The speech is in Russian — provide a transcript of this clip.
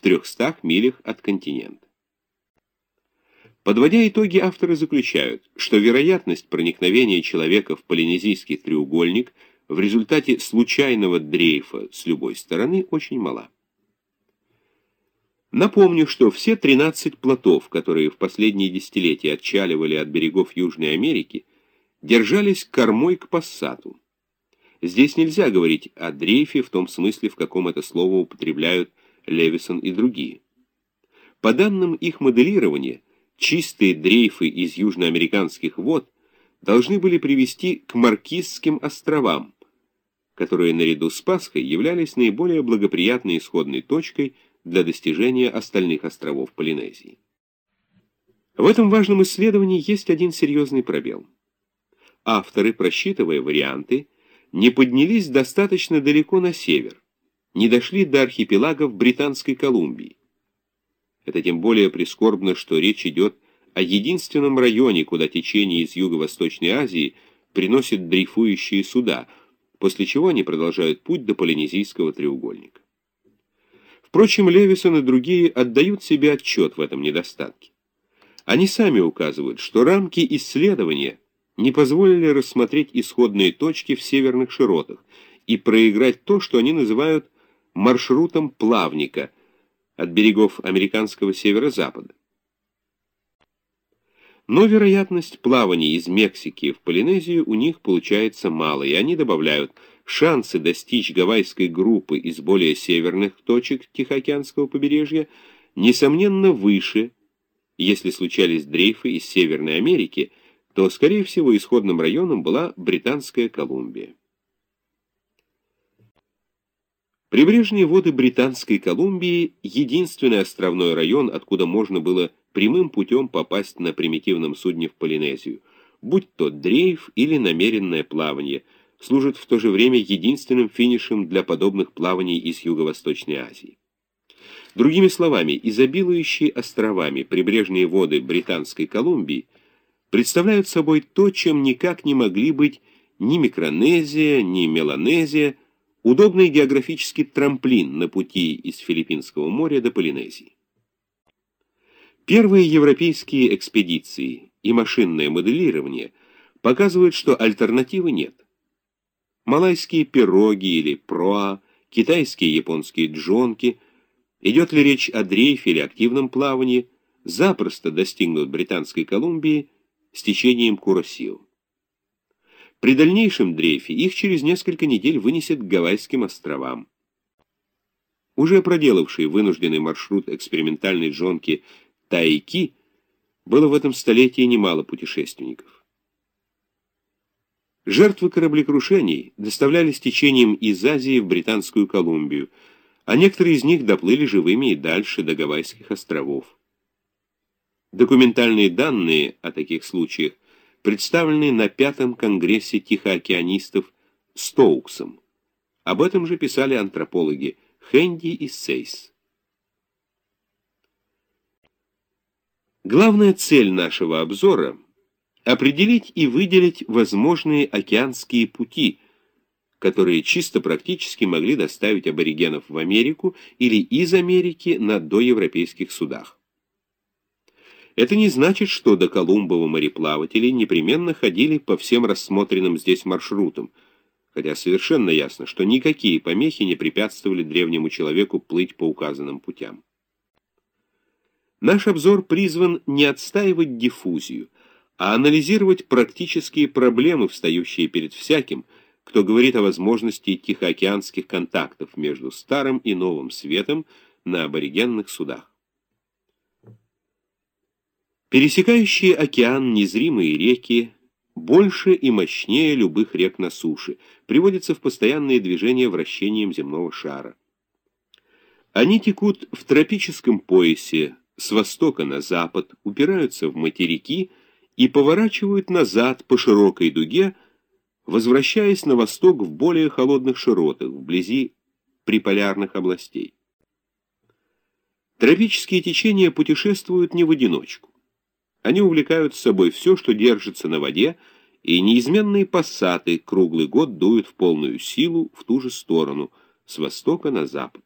в 300 милях от континента. Подводя итоги, авторы заключают, что вероятность проникновения человека в полинезийский треугольник в результате случайного дрейфа с любой стороны очень мала. Напомню, что все 13 плотов, которые в последние десятилетия отчаливали от берегов Южной Америки, держались кормой к пассату. Здесь нельзя говорить о дрейфе в том смысле, в каком это слово употребляют Левисон и другие. По данным их моделирования, чистые дрейфы из южноамериканских вод должны были привести к Маркизским островам, которые наряду с Пасхой являлись наиболее благоприятной исходной точкой для достижения остальных островов Полинезии. В этом важном исследовании есть один серьезный пробел. Авторы, просчитывая варианты, не поднялись достаточно далеко на север, не дошли до архипелагов Британской Колумбии. Это тем более прискорбно, что речь идет о единственном районе, куда течение из Юго-Восточной Азии приносит дрейфующие суда, после чего они продолжают путь до Полинезийского треугольника. Впрочем, Левисон и другие отдают себе отчет в этом недостатке. Они сами указывают, что рамки исследования не позволили рассмотреть исходные точки в северных широтах и проиграть то, что они называют маршрутом плавника от берегов американского северо-запада. Но вероятность плавания из Мексики в Полинезию у них получается мало, и они добавляют, шансы достичь гавайской группы из более северных точек Тихоокеанского побережья несомненно выше, если случались дрейфы из Северной Америки, то, скорее всего, исходным районом была Британская Колумбия. Прибрежные воды Британской Колумбии – единственный островной район, откуда можно было прямым путем попасть на примитивном судне в Полинезию, будь то дрейф или намеренное плавание, служит в то же время единственным финишем для подобных плаваний из Юго-Восточной Азии. Другими словами, изобилующие островами прибрежные воды Британской Колумбии представляют собой то, чем никак не могли быть ни Микронезия, ни Меланезия, Удобный географический трамплин на пути из Филиппинского моря до Полинезии. Первые европейские экспедиции и машинное моделирование показывают, что альтернативы нет. Малайские пироги или проа, китайские и японские джонки, идет ли речь о дрейфе или активном плавании, запросто достигнут Британской Колумбии с течением Куросио. При дальнейшем дрейфе их через несколько недель вынесет к Гавайским островам. Уже проделавший вынужденный маршрут экспериментальной джонки Тайки, было в этом столетии немало путешественников. Жертвы кораблекрушений доставлялись течением из Азии в Британскую Колумбию, а некоторые из них доплыли живыми и дальше до Гавайских островов. Документальные данные о таких случаях представленный на Пятом Конгрессе тихоокеанистов Стоуксом. Об этом же писали антропологи Хенди и Сейс. Главная цель нашего обзора – определить и выделить возможные океанские пути, которые чисто практически могли доставить аборигенов в Америку или из Америки на доевропейских судах. Это не значит, что до Колумбова мореплаватели непременно ходили по всем рассмотренным здесь маршрутам, хотя совершенно ясно, что никакие помехи не препятствовали древнему человеку плыть по указанным путям. Наш обзор призван не отстаивать диффузию, а анализировать практические проблемы, встающие перед всяким, кто говорит о возможности тихоокеанских контактов между старым и новым светом на аборигенных судах. Пересекающие океан незримые реки больше и мощнее любых рек на суше, приводятся в постоянное движение вращением земного шара. Они текут в тропическом поясе с востока на запад, упираются в материки и поворачивают назад по широкой дуге, возвращаясь на восток в более холодных широтах, вблизи приполярных областей. Тропические течения путешествуют не в одиночку. Они увлекают с собой все, что держится на воде, и неизменные пассаты круглый год дуют в полную силу в ту же сторону, с востока на запад.